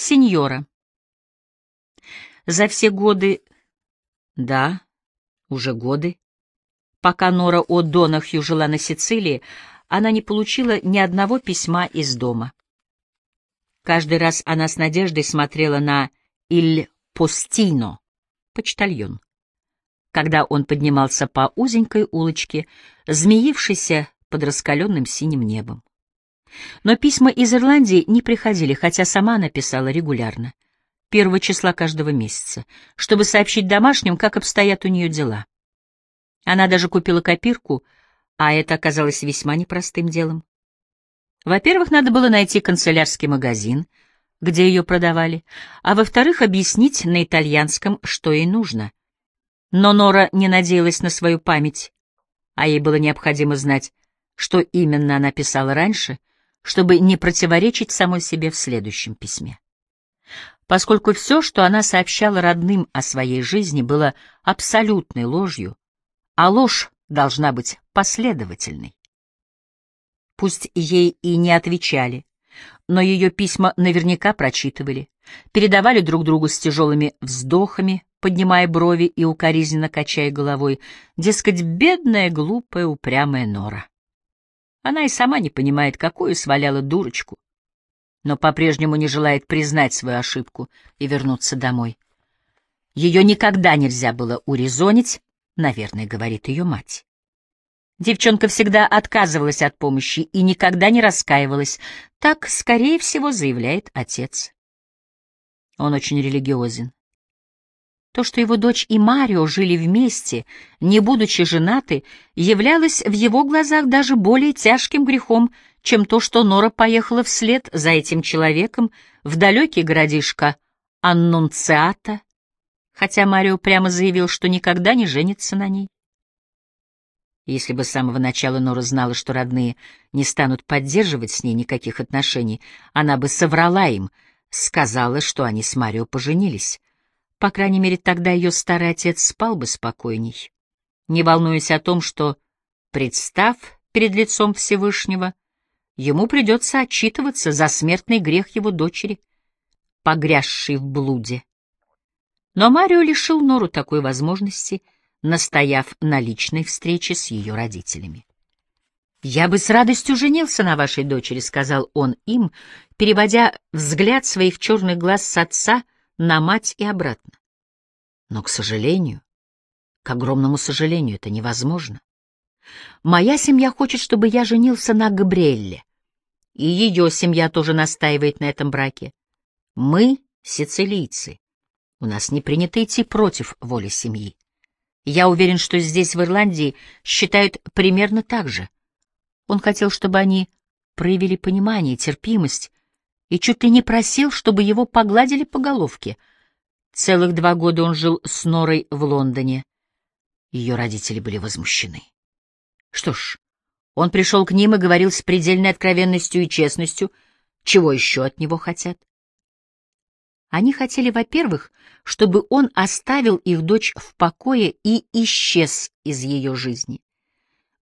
Сеньора. За все годы, да, уже годы, пока Нора О'Донахью жила на Сицилии, она не получила ни одного письма из дома. Каждый раз она с надеждой смотрела на «Иль Постино» — почтальон. Когда он поднимался по узенькой улочке, змеившейся под раскаленным синим небом. Но письма из Ирландии не приходили, хотя сама она писала регулярно, первого числа каждого месяца, чтобы сообщить домашним, как обстоят у нее дела. Она даже купила копирку, а это оказалось весьма непростым делом. Во-первых, надо было найти канцелярский магазин, где ее продавали, а во-вторых, объяснить на итальянском, что ей нужно. Но Нора не надеялась на свою память, а ей было необходимо знать, что именно она писала раньше, чтобы не противоречить самой себе в следующем письме. Поскольку все, что она сообщала родным о своей жизни, было абсолютной ложью, а ложь должна быть последовательной. Пусть ей и не отвечали, но ее письма наверняка прочитывали, передавали друг другу с тяжелыми вздохами, поднимая брови и укоризненно качая головой, дескать, бедная, глупая, упрямая Нора. Она и сама не понимает, какую сваляла дурочку, но по-прежнему не желает признать свою ошибку и вернуться домой. Ее никогда нельзя было урезонить, наверное, говорит ее мать. Девчонка всегда отказывалась от помощи и никогда не раскаивалась. Так, скорее всего, заявляет отец. Он очень религиозен. То, что его дочь и Марио жили вместе, не будучи женаты, являлось в его глазах даже более тяжким грехом, чем то, что Нора поехала вслед за этим человеком в далекий городишко Аннунциата, хотя Марио прямо заявил, что никогда не женится на ней. Если бы с самого начала Нора знала, что родные не станут поддерживать с ней никаких отношений, она бы соврала им, сказала, что они с Марио поженились. По крайней мере, тогда ее старый отец спал бы спокойней, не волнуясь о том, что, представ перед лицом Всевышнего, ему придется отчитываться за смертный грех его дочери, погрязшей в блуде. Но Марио лишил Нору такой возможности, настояв на личной встрече с ее родителями. «Я бы с радостью женился на вашей дочери», — сказал он им, переводя взгляд своих черных глаз с отца — на мать и обратно. Но, к сожалению, к огромному сожалению, это невозможно. Моя семья хочет, чтобы я женился на Габриэлле, и ее семья тоже настаивает на этом браке. Мы — сицилийцы. У нас не принято идти против воли семьи. Я уверен, что здесь, в Ирландии, считают примерно так же. Он хотел, чтобы они проявили понимание, терпимость, и чуть ли не просил, чтобы его погладили по головке. Целых два года он жил с Норой в Лондоне. Ее родители были возмущены. Что ж, он пришел к ним и говорил с предельной откровенностью и честностью, чего еще от него хотят. Они хотели, во-первых, чтобы он оставил их дочь в покое и исчез из ее жизни.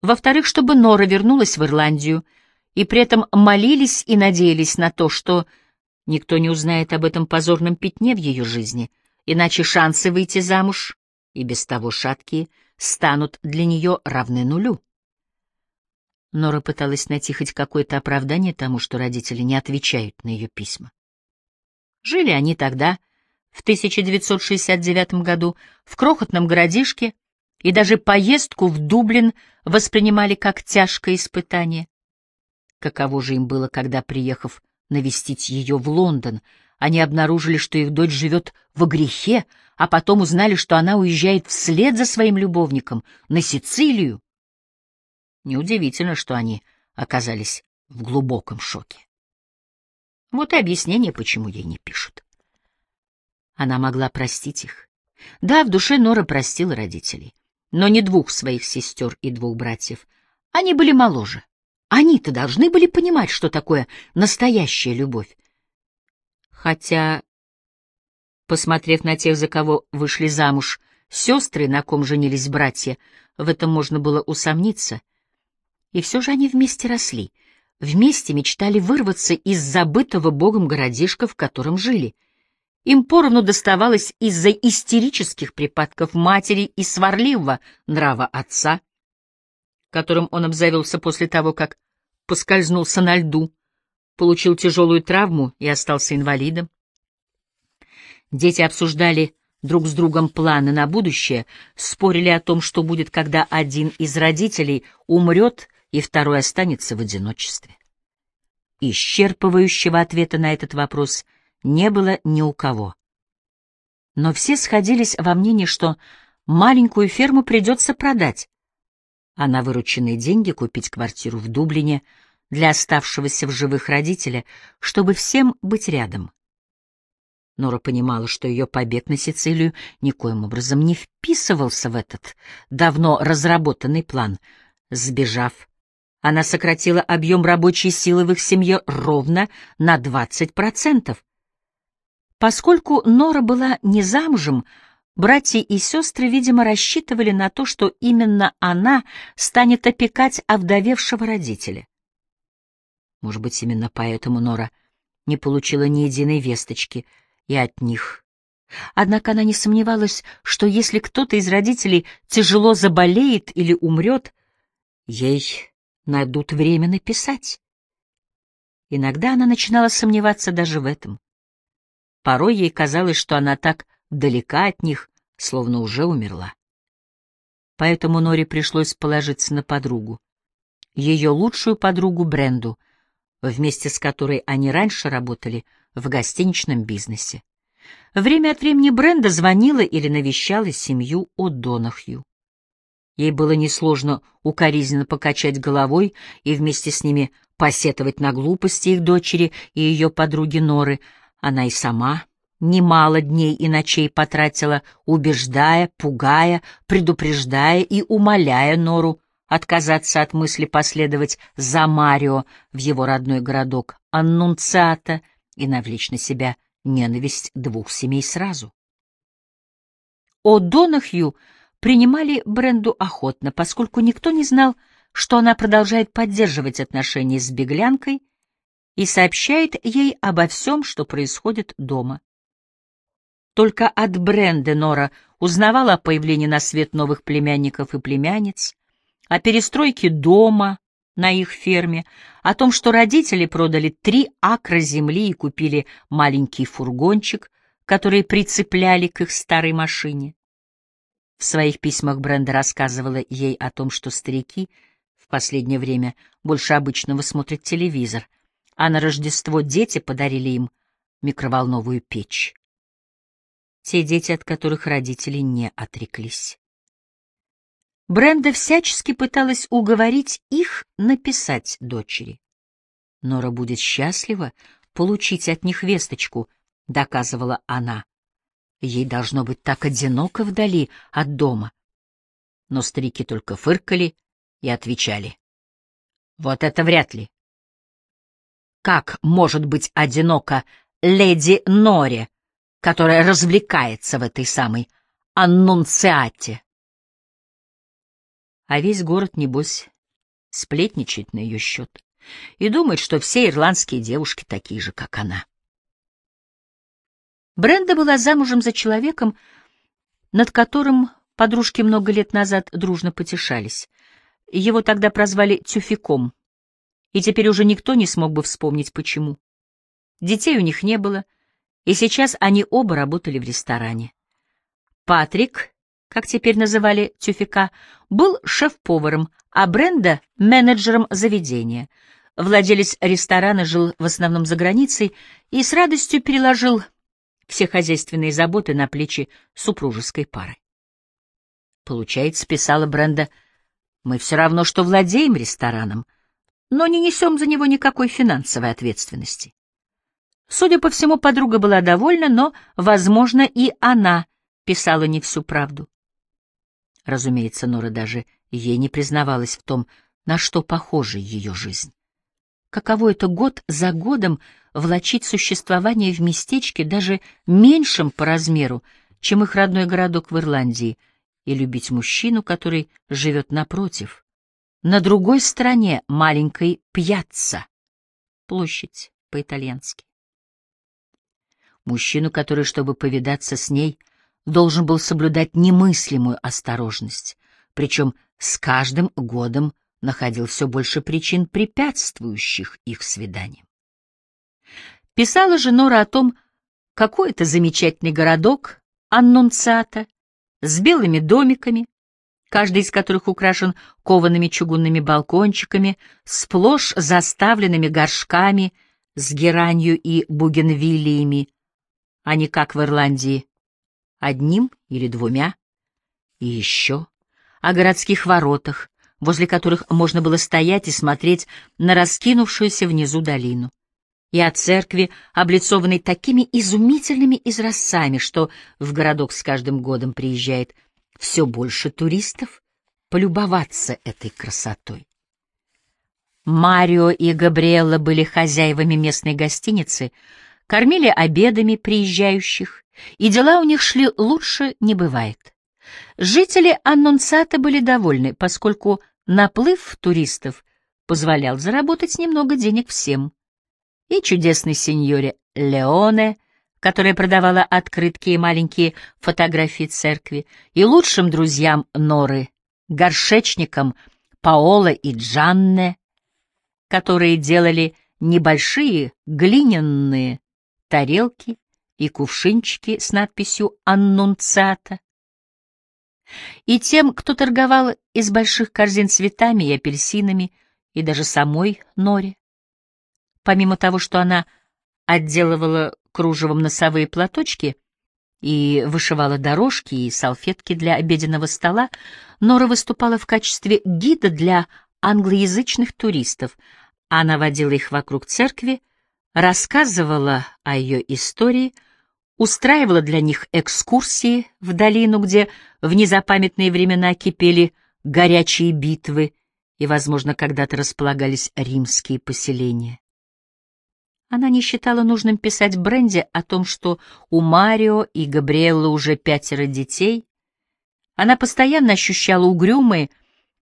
Во-вторых, чтобы Нора вернулась в Ирландию — и при этом молились и надеялись на то, что никто не узнает об этом позорном пятне в ее жизни, иначе шансы выйти замуж, и без того шаткие, станут для нее равны нулю. Нора пыталась найти хоть какое-то оправдание тому, что родители не отвечают на ее письма. Жили они тогда, в 1969 году, в крохотном городишке, и даже поездку в Дублин воспринимали как тяжкое испытание. Каково же им было, когда, приехав навестить ее в Лондон, они обнаружили, что их дочь живет во грехе, а потом узнали, что она уезжает вслед за своим любовником на Сицилию. Неудивительно, что они оказались в глубоком шоке. Вот и объяснение, почему ей не пишут. Она могла простить их. Да, в душе Нора простила родителей, но не двух своих сестер и двух братьев. Они были моложе. Они-то должны были понимать, что такое настоящая любовь. Хотя, посмотрев на тех, за кого вышли замуж сестры, на ком женились братья, в этом можно было усомниться. И все же они вместе росли, вместе мечтали вырваться из забытого богом городишка, в котором жили. Им поровну доставалось из-за истерических припадков матери и сварливого нрава отца, которым он обзавелся после того, как поскользнулся на льду, получил тяжелую травму и остался инвалидом. Дети обсуждали друг с другом планы на будущее, спорили о том, что будет, когда один из родителей умрет и второй останется в одиночестве. Исчерпывающего ответа на этот вопрос не было ни у кого. Но все сходились во мнении, что маленькую ферму придется продать, а на вырученные деньги купить квартиру в Дублине для оставшегося в живых родителя, чтобы всем быть рядом. Нора понимала, что ее побег на Сицилию никоим образом не вписывался в этот давно разработанный план. Сбежав, она сократила объем рабочей силы в их семье ровно на 20%. Поскольку Нора была не замужем, братья и сестры, видимо, рассчитывали на то, что именно она станет опекать овдовевшего родителя. Может быть, именно поэтому Нора не получила ни единой весточки — и от них. Однако она не сомневалась, что если кто-то из родителей тяжело заболеет или умрет, ей найдут время написать. Иногда она начинала сомневаться даже в этом. Порой ей казалось, что она так далека от них, словно уже умерла. Поэтому Норе пришлось положиться на подругу, ее лучшую подругу Бренду, вместе с которой они раньше работали в гостиничном бизнесе. Время от времени Бренда звонила или навещала семью О'Донахью. Ей было несложно укоризненно покачать головой и вместе с ними посетовать на глупости их дочери и ее подруги Норы. Она и сама немало дней и ночей потратила, убеждая, пугая, предупреждая и умоляя Нору отказаться от мысли последовать за Марио в его родной городок Аннунциата и навлечь на себя ненависть двух семей сразу. О Донахью принимали Бренду охотно, поскольку никто не знал, что она продолжает поддерживать отношения с беглянкой и сообщает ей обо всем, что происходит дома. Только от Бренды Нора узнавала о появлении на свет новых племянников и племянниц, о перестройке дома на их ферме, о том, что родители продали три акра земли и купили маленький фургончик, который прицепляли к их старой машине. В своих письмах Бренда рассказывала ей о том, что старики в последнее время больше обычного смотрят телевизор, а на Рождество дети подарили им микроволновую печь. Те дети, от которых родители не отреклись. Бренда всячески пыталась уговорить их написать дочери. Нора будет счастлива получить от них весточку, доказывала она. Ей должно быть так одиноко вдали от дома. Но старики только фыркали и отвечали. Вот это вряд ли. Как может быть одиноко леди Норе, которая развлекается в этой самой аннунциате? а весь город, небось, сплетничает на ее счет и думает, что все ирландские девушки такие же, как она. Бренда была замужем за человеком, над которым подружки много лет назад дружно потешались. Его тогда прозвали Тюфиком, и теперь уже никто не смог бы вспомнить, почему. Детей у них не было, и сейчас они оба работали в ресторане. Патрик как теперь называли Тюфика, был шеф-поваром, а Бренда — менеджером заведения. Владелец ресторана жил в основном за границей и с радостью переложил все хозяйственные заботы на плечи супружеской пары. Получается, писала Бренда, мы все равно, что владеем рестораном, но не несем за него никакой финансовой ответственности. Судя по всему, подруга была довольна, но, возможно, и она писала не всю правду. Разумеется, Нора даже ей не признавалась в том, на что похожа ее жизнь. Каково это год за годом влачить существование в местечке даже меньшем по размеру, чем их родной городок в Ирландии, и любить мужчину, который живет напротив, на другой стороне маленькой пьяцца, площадь по-итальянски. Мужчину, который, чтобы повидаться с ней, должен был соблюдать немыслимую осторожность, причем с каждым годом находил все больше причин, препятствующих их свиданиям. Писала же Нора о том, какой это замечательный городок, Аннунциата, с белыми домиками, каждый из которых украшен коваными чугунными балкончиками, сплошь заставленными горшками с геранью и бугенвиллиями, а не как в Ирландии, одним или двумя. И еще о городских воротах, возле которых можно было стоять и смотреть на раскинувшуюся внизу долину и о церкви, облицованной такими изумительными изразцами, что в городок с каждым годом приезжает все больше туристов полюбоваться этой красотой. Марио и Габриэлла были хозяевами местной гостиницы, кормили обедами приезжающих, и дела у них шли лучше не бывает. Жители Аннунцата были довольны, поскольку наплыв туристов позволял заработать немного денег всем — и чудесной сеньоре Леоне, которая продавала открытки и маленькие фотографии церкви, и лучшим друзьям Норы, горшечникам Паоло и Джанне, которые делали небольшие глиняные тарелки и кувшинчики с надписью «Аннунциата», и тем, кто торговал из больших корзин цветами и апельсинами, и даже самой Норе. Помимо того, что она отделывала кружевом носовые платочки и вышивала дорожки и салфетки для обеденного стола, Нора выступала в качестве гида для англоязычных туристов. Она водила их вокруг церкви, рассказывала о ее истории, устраивала для них экскурсии в долину, где в незапамятные времена кипели горячие битвы и, возможно, когда-то располагались римские поселения. Она не считала нужным писать Бренди о том, что у Марио и Габриэллы уже пятеро детей. Она постоянно ощущала угрюмые,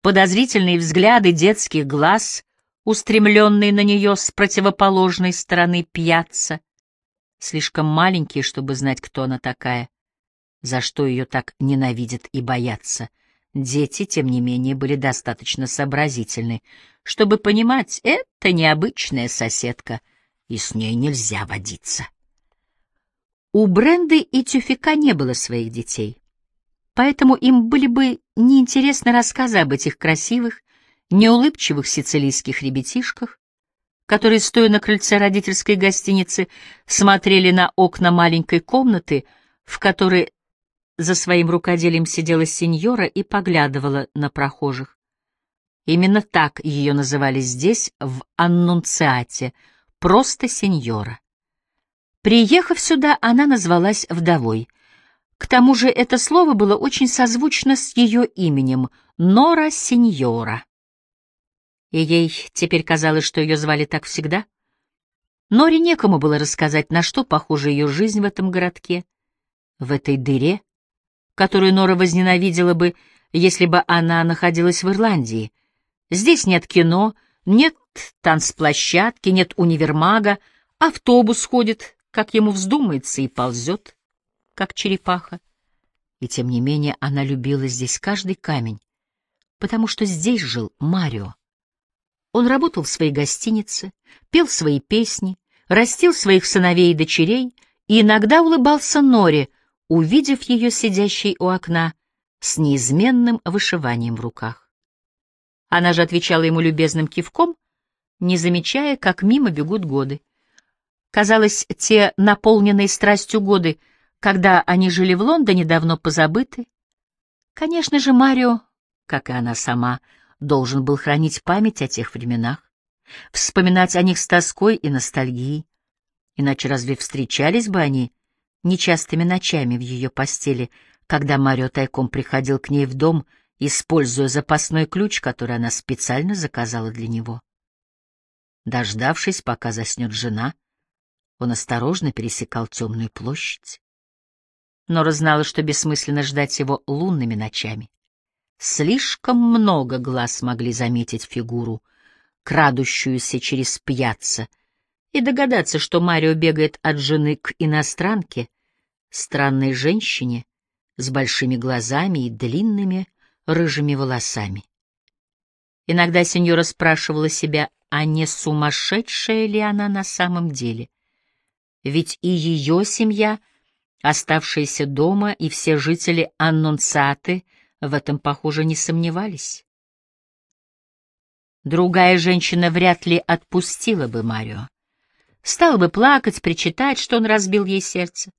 подозрительные взгляды детских глаз, устремленные на нее с противоположной стороны пьяца, слишком маленькие, чтобы знать, кто она такая, за что ее так ненавидят и боятся. Дети, тем не менее, были достаточно сообразительны, чтобы понимать, это необычная соседка — и с ней нельзя водиться. У Бренды и Тюфика не было своих детей, поэтому им были бы неинтересны рассказы об этих красивых, неулыбчивых сицилийских ребятишках, которые, стоя на крыльце родительской гостиницы, смотрели на окна маленькой комнаты, в которой за своим рукоделием сидела сеньора и поглядывала на прохожих. Именно так ее называли здесь, в Аннунциате — просто сеньора. Приехав сюда, она назвалась вдовой. К тому же это слово было очень созвучно с ее именем — Нора Сеньора. И ей теперь казалось, что ее звали так всегда. Норе некому было рассказать, на что похожа ее жизнь в этом городке, в этой дыре, которую Нора возненавидела бы, если бы она находилась в Ирландии. Здесь нет кино, нет танцплощадки, нет универмага, автобус ходит, как ему вздумается, и ползет, как черепаха. И тем не менее она любила здесь каждый камень, потому что здесь жил Марио. Он работал в своей гостинице, пел свои песни, растил своих сыновей и дочерей и иногда улыбался Норе, увидев ее сидящей у окна с неизменным вышиванием в руках. Она же отвечала ему любезным кивком, не замечая, как мимо бегут годы. Казалось, те наполненные страстью годы, когда они жили в Лондоне, давно позабыты. Конечно же, Марио, как и она сама, должен был хранить память о тех временах, вспоминать о них с тоской и ностальгией. Иначе разве встречались бы они нечастыми ночами в ее постели, когда Марио тайком приходил к ней в дом, используя запасной ключ, который она специально заказала для него? Дождавшись, пока заснет жена, он осторожно пересекал темную площадь. Нора знала, что бессмысленно ждать его лунными ночами. Слишком много глаз могли заметить фигуру, крадущуюся через пьяцца, и догадаться, что Марио бегает от жены к иностранке, странной женщине с большими глазами и длинными рыжими волосами. Иногда сеньора спрашивала себя, а не сумасшедшая ли она на самом деле. Ведь и ее семья, оставшаяся дома, и все жители Аннунциаты в этом, похоже, не сомневались. Другая женщина вряд ли отпустила бы Марио. Стала бы плакать, причитать, что он разбил ей сердце,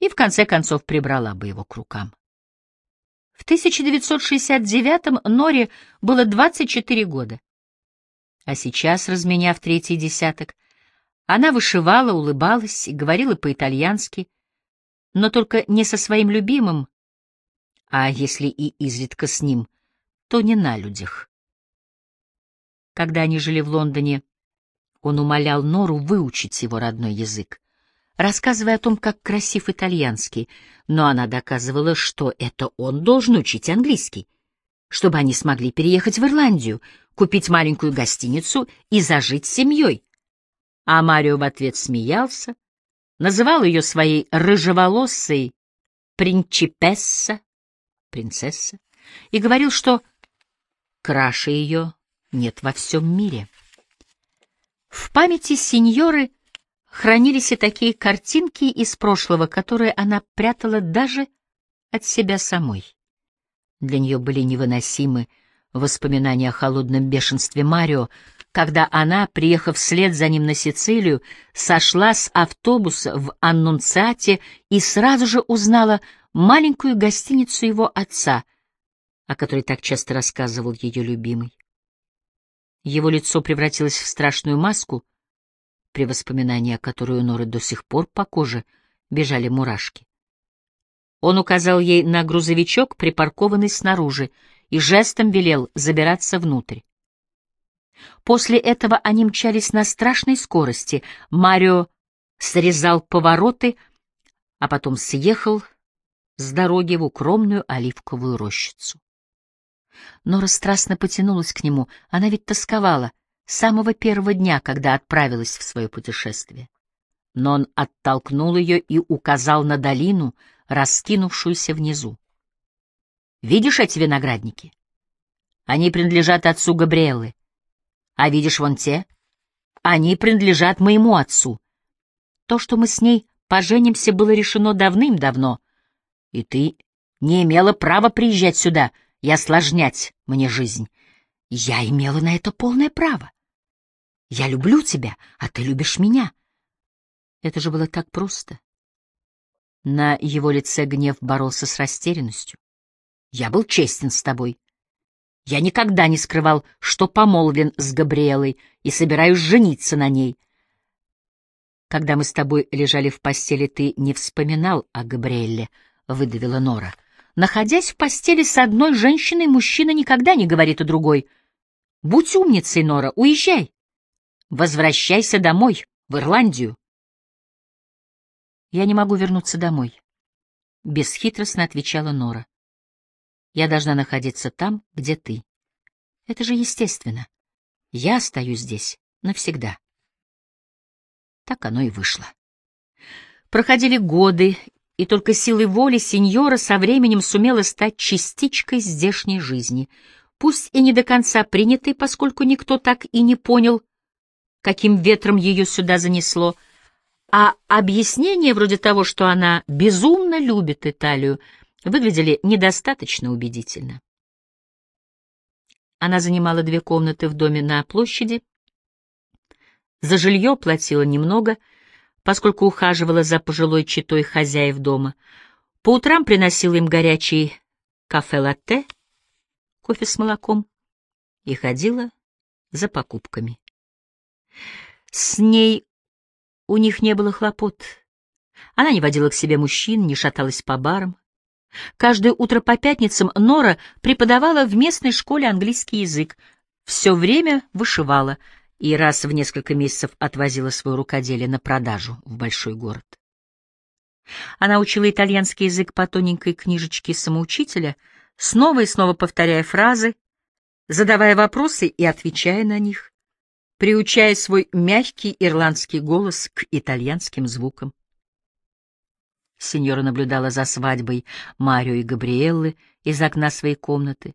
и в конце концов прибрала бы его к рукам. В 1969-м Норе было 24 года. А сейчас, разменяв третий десяток, она вышивала, улыбалась и говорила по-итальянски, но только не со своим любимым, а если и изредка с ним, то не на людях. Когда они жили в Лондоне, он умолял Нору выучить его родной язык, рассказывая о том, как красив итальянский, но она доказывала, что это он должен учить английский, чтобы они смогли переехать в Ирландию, купить маленькую гостиницу и зажить с семьей. А Марио в ответ смеялся, называл ее своей рыжеволосой принчипесса, принцесса, и говорил, что краше ее нет во всем мире. В памяти сеньоры хранились и такие картинки из прошлого, которые она прятала даже от себя самой. Для нее были невыносимы воспоминания о холодном бешенстве Марио, когда она, приехав вслед за ним на Сицилию, сошла с автобуса в Аннунциате и сразу же узнала маленькую гостиницу его отца, о которой так часто рассказывал ее любимый. Его лицо превратилось в страшную маску, при воспоминании о которой у Норы до сих пор по коже бежали мурашки. Он указал ей на грузовичок, припаркованный снаружи, и жестом велел забираться внутрь. После этого они мчались на страшной скорости. Марио срезал повороты, а потом съехал с дороги в укромную оливковую рощицу. Нора страстно потянулась к нему, она ведь тосковала с самого первого дня, когда отправилась в свое путешествие. Но он оттолкнул ее и указал на долину, раскинувшуюся внизу. «Видишь эти виноградники? Они принадлежат отцу Габриэлы. А видишь вон те? Они принадлежат моему отцу. То, что мы с ней поженимся, было решено давным-давно, и ты не имела права приезжать сюда и осложнять мне жизнь. Я имела на это полное право. Я люблю тебя, а ты любишь меня. Это же было так просто. На его лице гнев боролся с растерянностью. Я был честен с тобой. Я никогда не скрывал, что помолвлен с Габриэлой и собираюсь жениться на ней. Когда мы с тобой лежали в постели, ты не вспоминал о Габриэле, — выдавила Нора. Находясь в постели с одной женщиной, мужчина никогда не говорит о другой. Будь умницей, Нора, уезжай. Возвращайся домой, в Ирландию. Я не могу вернуться домой, — бесхитростно отвечала Нора. Я должна находиться там, где ты. Это же естественно. Я остаюсь здесь навсегда. Так оно и вышло. Проходили годы, и только силой воли сеньора со временем сумела стать частичкой здешней жизни, пусть и не до конца принятой, поскольку никто так и не понял, каким ветром ее сюда занесло, а объяснение вроде того, что она безумно любит Италию, выглядели недостаточно убедительно. Она занимала две комнаты в доме на площади, за жилье платила немного, поскольку ухаживала за пожилой читой хозяев дома. По утрам приносила им горячий кафе-латте, кофе с молоком, и ходила за покупками. С ней у них не было хлопот. Она не водила к себе мужчин, не шаталась по барам. Каждое утро по пятницам Нора преподавала в местной школе английский язык, все время вышивала и раз в несколько месяцев отвозила свое рукоделие на продажу в большой город. Она учила итальянский язык по тоненькой книжечке самоучителя, снова и снова повторяя фразы, задавая вопросы и отвечая на них, приучая свой мягкий ирландский голос к итальянским звукам. Сеньора наблюдала за свадьбой Марио и Габриэллы из окна своей комнаты,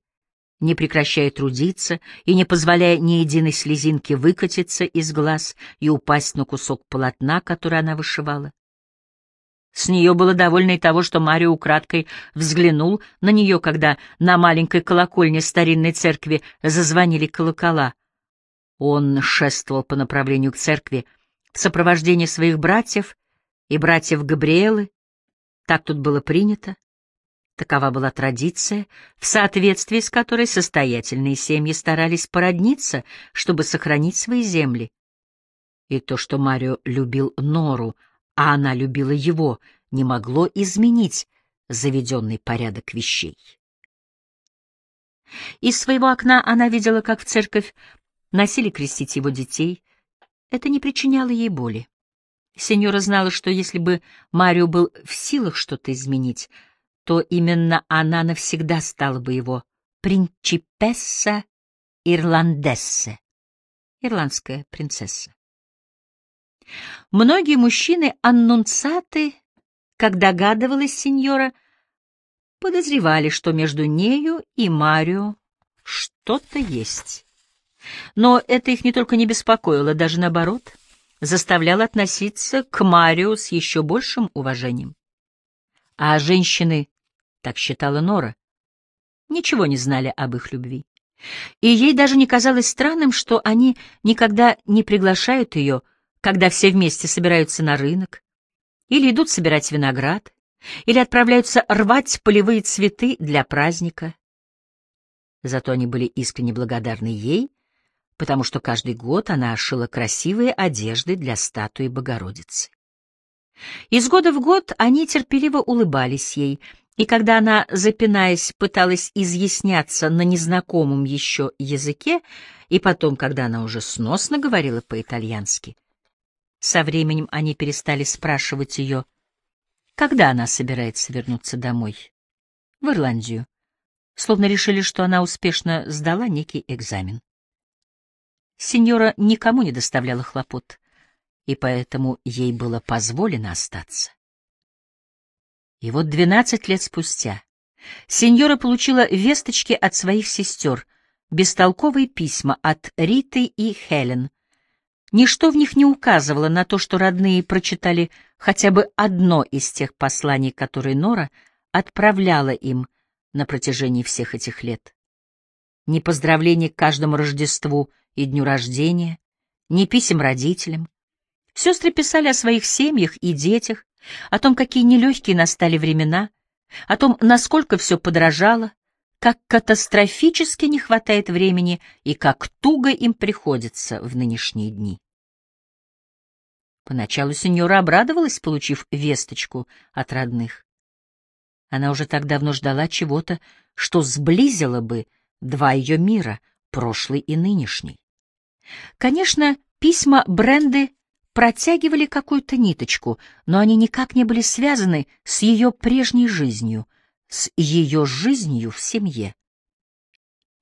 не прекращая трудиться и не позволяя ни единой слезинки выкатиться из глаз и упасть на кусок полотна, который она вышивала. С нее было довольно и того, что Марио украдкой взглянул на нее, когда на маленькой колокольне старинной церкви зазвонили колокола. Он шествовал по направлению к церкви в сопровождении своих братьев и братьев Габриэлы. Так тут было принято. Такова была традиция, в соответствии с которой состоятельные семьи старались породниться, чтобы сохранить свои земли. И то, что Марио любил Нору, а она любила его, не могло изменить заведенный порядок вещей. Из своего окна она видела, как в церковь носили крестить его детей. Это не причиняло ей боли. Сеньора знала, что если бы Марио был в силах что-то изменить, то именно она навсегда стала бы его принчипесса ирландессе, ирландская принцесса. Многие мужчины-аннунцаты, как догадывалась сеньора, подозревали, что между нею и Марио что-то есть. Но это их не только не беспокоило, даже наоборот, заставляло относиться к Марио с еще большим уважением. А женщины так считала Нора, ничего не знали об их любви. И ей даже не казалось странным, что они никогда не приглашают ее, когда все вместе собираются на рынок, или идут собирать виноград, или отправляются рвать полевые цветы для праздника. Зато они были искренне благодарны ей, потому что каждый год она шила красивые одежды для статуи Богородицы. Из года в год они терпеливо улыбались ей, и когда она, запинаясь, пыталась изъясняться на незнакомом еще языке, и потом, когда она уже сносно говорила по-итальянски, со временем они перестали спрашивать ее, когда она собирается вернуться домой, в Ирландию, словно решили, что она успешно сдала некий экзамен. Сеньора никому не доставляла хлопот, и поэтому ей было позволено остаться. И вот двенадцать лет спустя сеньора получила весточки от своих сестер, бестолковые письма от Риты и Хелен. Ничто в них не указывало на то, что родные прочитали хотя бы одно из тех посланий, которые Нора отправляла им на протяжении всех этих лет. Ни поздравлений к каждому Рождеству и дню рождения, ни писем родителям. Сестры писали о своих семьях и детях, о том, какие нелегкие настали времена, о том, насколько все подорожало, как катастрофически не хватает времени и как туго им приходится в нынешние дни. Поначалу сеньора обрадовалась, получив весточку от родных. Она уже так давно ждала чего-то, что сблизило бы два ее мира, прошлый и нынешний. Конечно, письма Бренды протягивали какую-то ниточку, но они никак не были связаны с ее прежней жизнью, с ее жизнью в семье.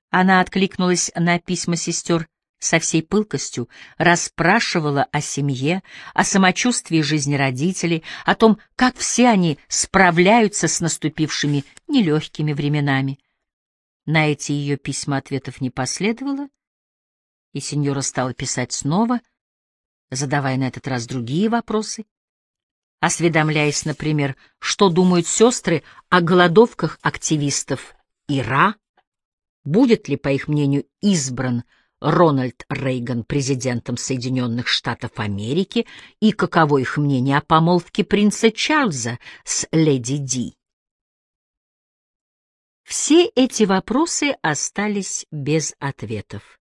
Она откликнулась на письма сестер со всей пылкостью, расспрашивала о семье, о самочувствии жизни родителей, о том, как все они справляются с наступившими нелегкими временами. На эти ее письма ответов не последовало, и сеньора стала писать снова — задавая на этот раз другие вопросы, осведомляясь, например, что думают сестры о голодовках активистов Ира, будет ли, по их мнению, избран Рональд Рейган президентом Соединенных Штатов Америки и каково их мнение о помолвке принца Чарльза с леди Ди. Все эти вопросы остались без ответов.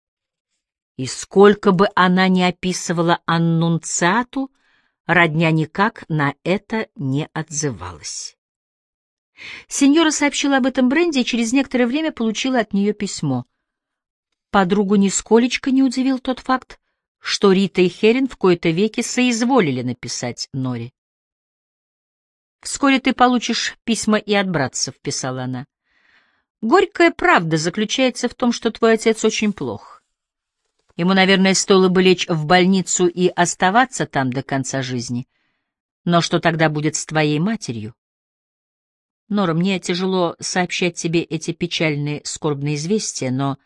И сколько бы она ни описывала аннунциату, родня никак на это не отзывалась. Сеньора сообщила об этом Бренди и через некоторое время получила от нее письмо. Подругу нисколечко не удивил тот факт, что Рита и Херин в кои-то веки соизволили написать Нори. «Вскоре ты получишь письма и от братцев», — писала она. Горькая правда заключается в том, что твой отец очень плох. Ему, наверное, стоило бы лечь в больницу и оставаться там до конца жизни. Но что тогда будет с твоей матерью? Нора, мне тяжело сообщать тебе эти печальные, скорбные известия, но...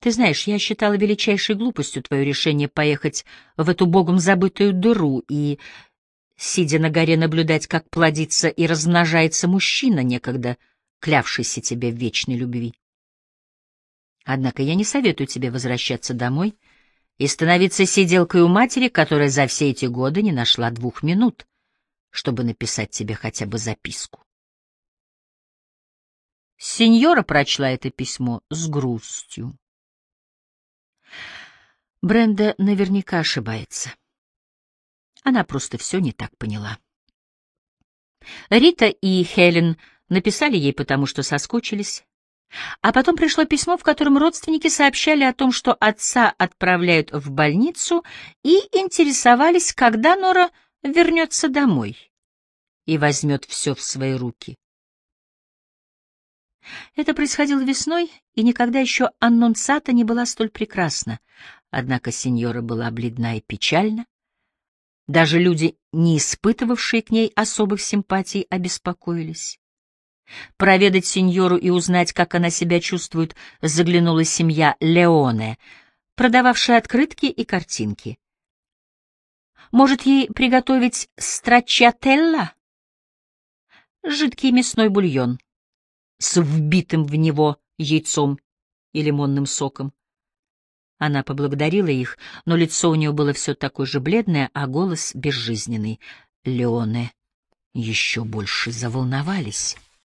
Ты знаешь, я считала величайшей глупостью твое решение поехать в эту богом забытую дыру и, сидя на горе, наблюдать, как плодится и размножается мужчина, некогда клявшийся тебе в вечной любви. Однако я не советую тебе возвращаться домой и становиться сиделкой у матери, которая за все эти годы не нашла двух минут, чтобы написать тебе хотя бы записку. Сеньора прочла это письмо с грустью. Бренда наверняка ошибается. Она просто все не так поняла. Рита и Хелен написали ей потому, что соскучились. А потом пришло письмо, в котором родственники сообщали о том, что отца отправляют в больницу, и интересовались, когда Нора вернется домой и возьмет все в свои руки. Это происходило весной, и никогда еще Аннонсата не была столь прекрасна. Однако сеньора была бледна и печальна. Даже люди, не испытывавшие к ней особых симпатий, обеспокоились. Проведать сеньору и узнать, как она себя чувствует, заглянула семья Леоне, продававшая открытки и картинки. Может, ей приготовить страчателла? Жидкий мясной бульон с вбитым в него яйцом и лимонным соком. Она поблагодарила их, но лицо у нее было все такое же бледное, а голос безжизненный. Леоне еще больше заволновались.